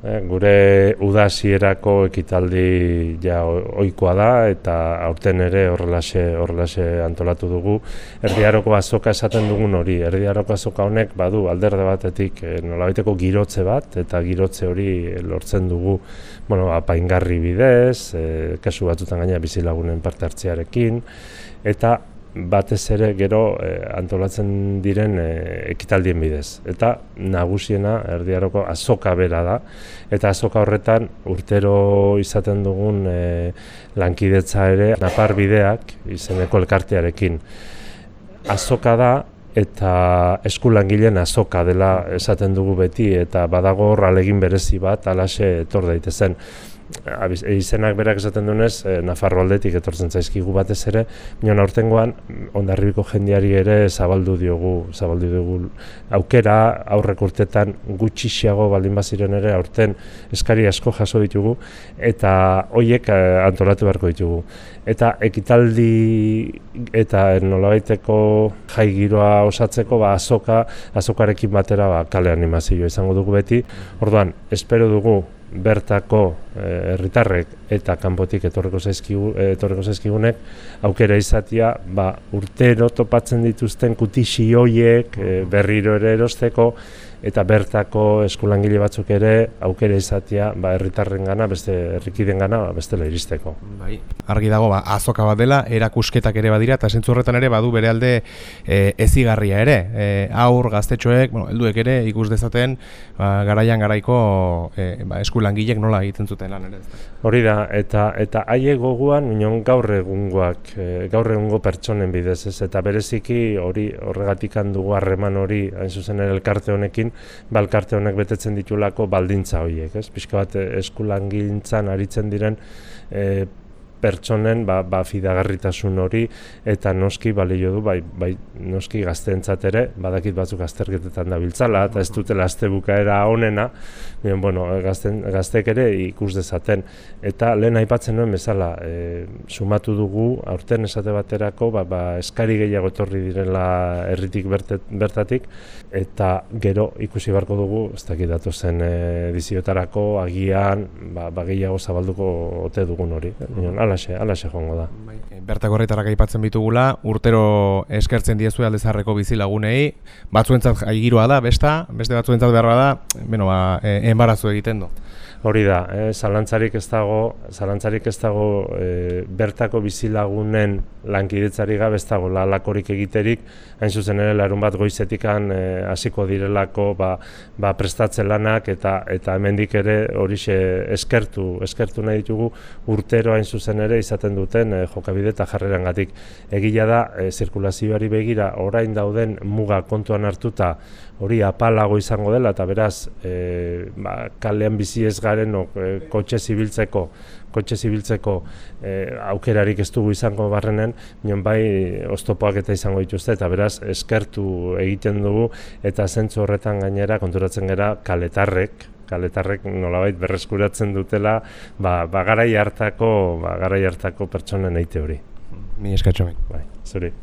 Eh, gure udasierako ekitaldi ja ohikoa da eta aurten ere horrelaxe horrelaxe antolatu dugu. Erdiaroko azoka esaten dugun hori, erdiaroko azoka honek badu alderde batetik e, nolabaiteko girotze bat eta girotze hori lortzen dugu bueno, apaingarri bidez, e, kasu batzutan gaina bizilagunen parte hartzearekin eta batez ere gero eh, antolatzen diren eh, ekitaldien bidez. Eta nagusiena erdiaroko azoka bera da. Eta azoka horretan urtero izaten dugun eh, lankidetza ere napar bideak izeneko elkartearekin. Azoka da eta eskulangileen azoka dela esaten dugu beti eta badago hor alegin berezi bat alaxe etor daitezen izenak berak esaten duenez, e, Nafarro aldetik etortzen zaizkigu batez ere, minon aurtengoan ondarribiko jendiari ere zabaldu diogu, zabaldu diogu aukera aurrek urtetan gutxixiago baldin baziren ere aurten eskari asko jaso ditugu eta hoiek eh, antolatu beharko ditugu. Eta ekitaldi eta nolabaiteko jai giroa osatzeko ba azoka, azokarekin batera ba, kale animazio izango dugu beti. Orduan, espero dugu bertako eh, herritarrek eta kanpotik etorreko zaizkigu eh, etorreko zaizkigunek aukera izatia ba urtero topatzen dituzten kutixi hoiek e, berriro ere erosteko eta bertako eskulangile batzuk ere aukera izatia ba herritarrengana beste herrikidengana ba, bestela iristeko. Bai. Argi dago ba azoka bat dela erakusketak ere badira eta sentzu horretan ere badu bere alde e, ezigarria ere. E, aur gaztetxoek, bueno, helduek ere ikus dezaten ba, garaian garaiko e, ba, eskulangilek nola egiten zuten lan ere. Hori da eta eta haiek goguan minon gaur egungoak e, gaur egungo pertsonen bidez ez eta bereziki hori horregatik dugu harreman hori hain zuzen ere elkarte honekin balkarte honek betetzen ditulako baldintza horiek, ez? Pixka bat eskulangintzan aritzen diren e, pertsonen ba, ba fidagarritasun hori eta noski balio du bai, bai noski gazteentzat ere badakit batzuk azterketetan dabiltzala eta ez dutela astebukaera onena bien, bueno, gazten, gaztek ere ikus dezaten. Eta lehen aipatzen nuen bezala e, sumatu dugu aurten esate baterako ba, ba, eskari gehiago etorri direla herritik bertatik eta gero ikusi beharko dugu ez dakit datu zen ediziotarako agian ba, ba gehiago zabalduko ote dugun hori alaxe, alaxe joango da. Bai, eh, bertako horretarak aipatzen bitugula, urtero eskertzen diezu aldezarreko bizi lagunei, batzuentzat giroa da, besta, beste batzuentzat beharra da, beno, ba, e, enbarazu egiten du. Hori da, eh, zalantzarik ez dago, zalantzarik ez dago eh, bertako bizilagunen lankidetzari gabe ez dago lalakorik egiterik, hain zuzen ere larun bat goizetikan eh, hasiko direlako ba, ba prestatze lanak eta eta hemendik ere horixe eskertu, eskertu nahi ditugu urtero hain zuzen ere izaten duten eh, jokabide eta jarrerangatik. Egila da, eh, zirkulazioari begira orain dauden muga kontuan hartuta hori apalago izango dela eta beraz eh, ba, kalean bizi ez garen o, e, kotxe zibiltzeko kotxe zibiltzeko e, aukerarik ez dugu izango barrenen, minon bai oztopoak eta izango dituzte, eta beraz eskertu egiten dugu, eta zentzu horretan gainera konturatzen gera kaletarrek, kaletarrek nolabait berreskuratzen dutela, ba, ba garai hartako, ba, garai hartako pertsonen eite hori. Mi eskatxo Bai, zuri.